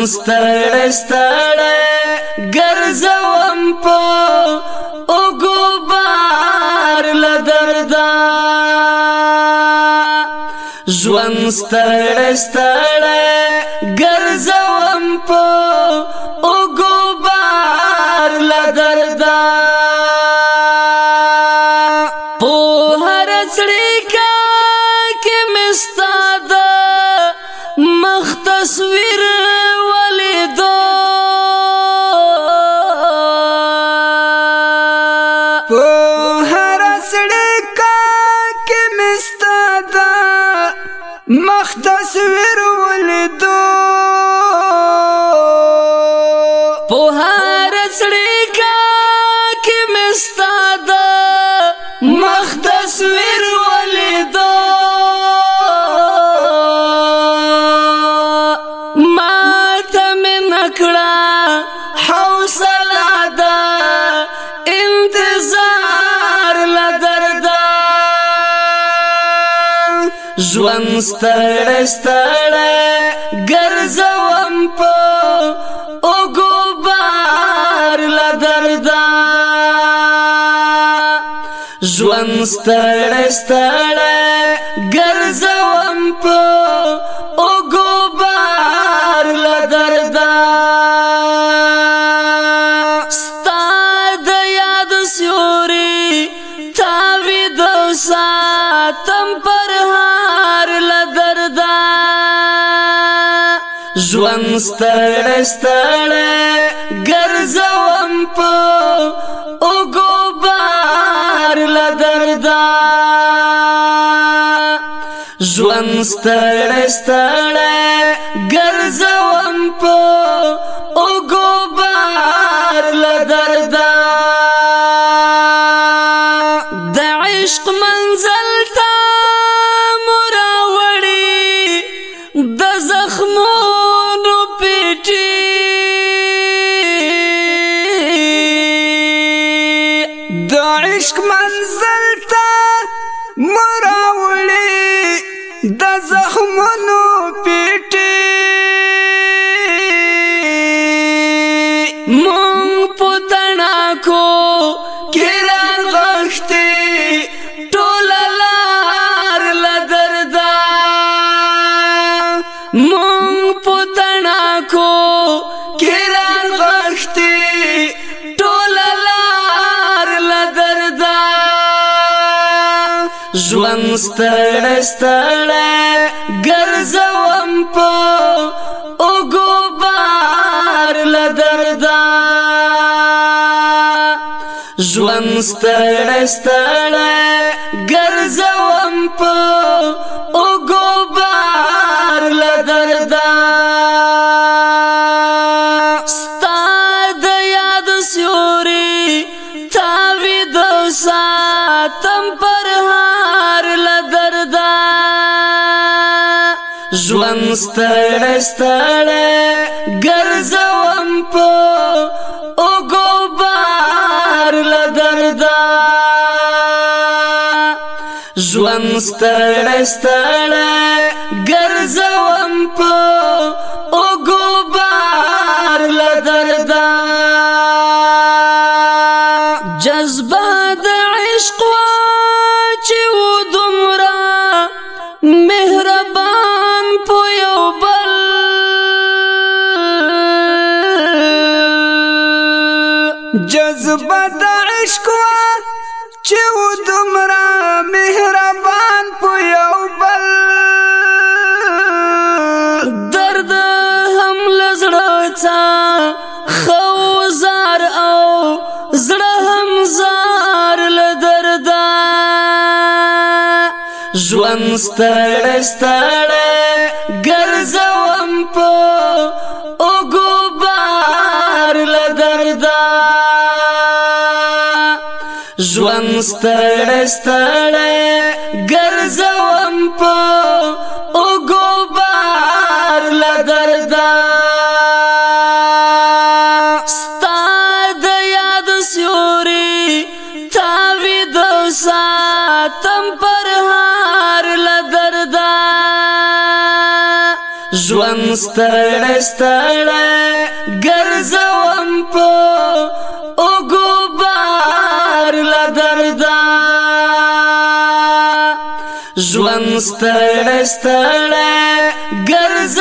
ژوند ستړ ستړ ګرځوم په اوګو بار لدردا ژوند ستړ ستړ ګرځوم په په هر سړی کا کې مستا د مخ تصویر ولیدا ما ته من کړه حوصله ده انتظار لا دردا ژوند ستړ ستړ ګرځوم په ژوند ستړ ستړ ګرځوم په اوګو بار لدردا ستاد یاد سوري تاوي د ساتم پر هار لدردا ژوند ستړ ستړ ګرځوم په ستړی ستړی ګرځم د زخمونو پیټي مونږ پتنا کو کیران غشتي ټول لار لدردا ستړ ستړ ګرځوم په اوګو بار لدردا ژوند ستړ ستړ ګرځوم په ستړ ستړ ګرځوم په او ګوبار له دردا ژوند ستړ ستړ ګرځوم په او جذبه د عشق وا چې و دومره مهربان په یو بل درد هم لزړه تا خوزار او زړه هم زار لدردا ژوند ستړ ستړ ستړ ستړ ګرځوم په اوګو بار لګردا ستاد یاد سوري تاوي د ساتم پر هار لګردا ژوند ستړ ستړ ګرځوم په ستړ ستړ ګرځ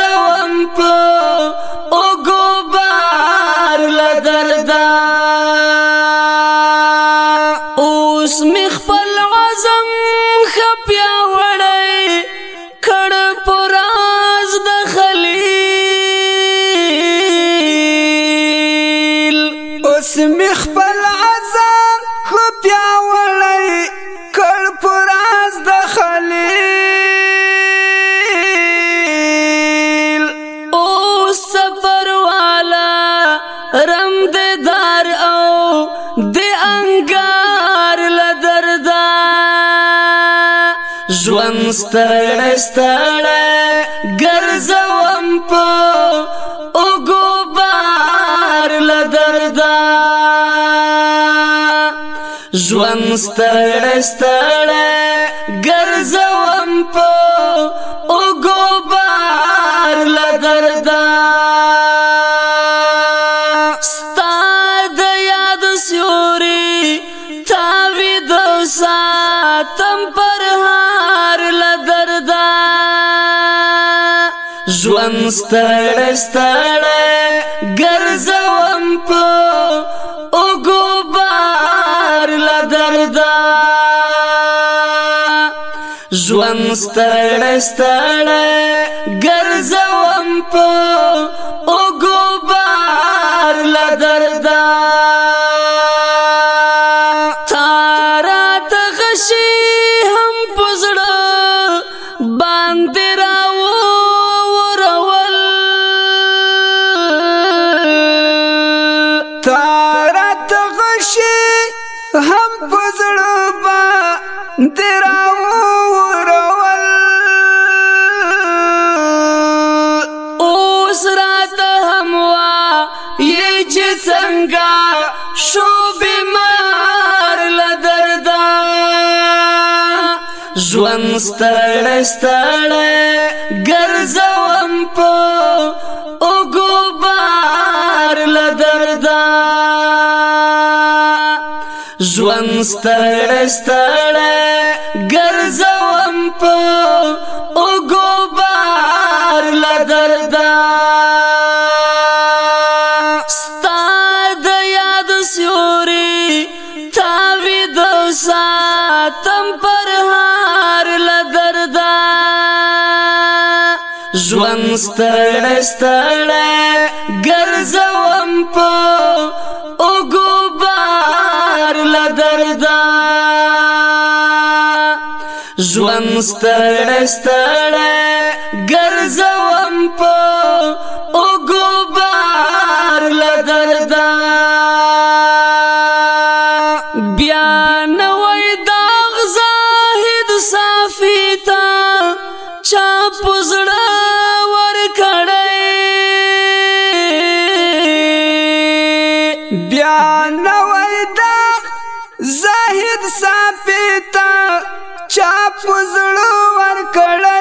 ژوند ستړ ستړ ګرځوم په اوګو بار لدردا ژوند ستړ ستړ ګرځوم په اوګو بار لدردا ستړ ستړ ګرځوم په اوګو بار لا دردا ژوند ستړ ستړ ګرځوم په اوګو بار لا دردا تارا تغشي څنګه شو بیمار له دردا ژوند ستړی ستړی ګرځوم په ژوند ستړ ستړ ګرځوم په اوګو بار لدردا ستاد یاد سوري تاوي د ساتم پر هار لدردا ژوند ستړ ستړ ګرځوم ژوند ستړ ستړ ګرځوم په پزړه ور کړی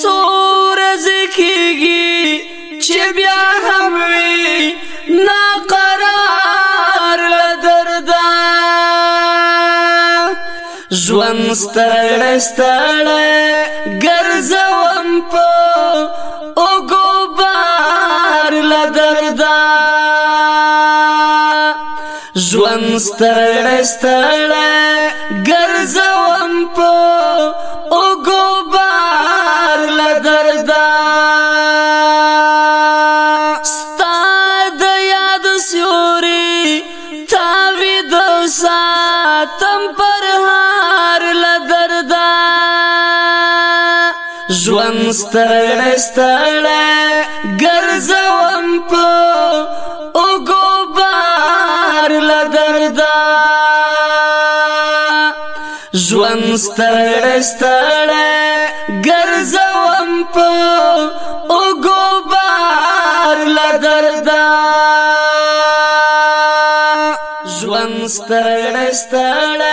سور زکیږي چې بیا هم وی نا قرار دردا ژوند ستړ ستړ ګرځي ګم ستړ ستړ ګرځوم په او ګوبار لا دردا ستا د یاد سوري تا وې د ساتم پر هار لا دردا ژوند ستړ ستړ ګرځوم په ستړ ستړ ګرځوم په اوګو بار لا دردا ژوند ستړ ستړ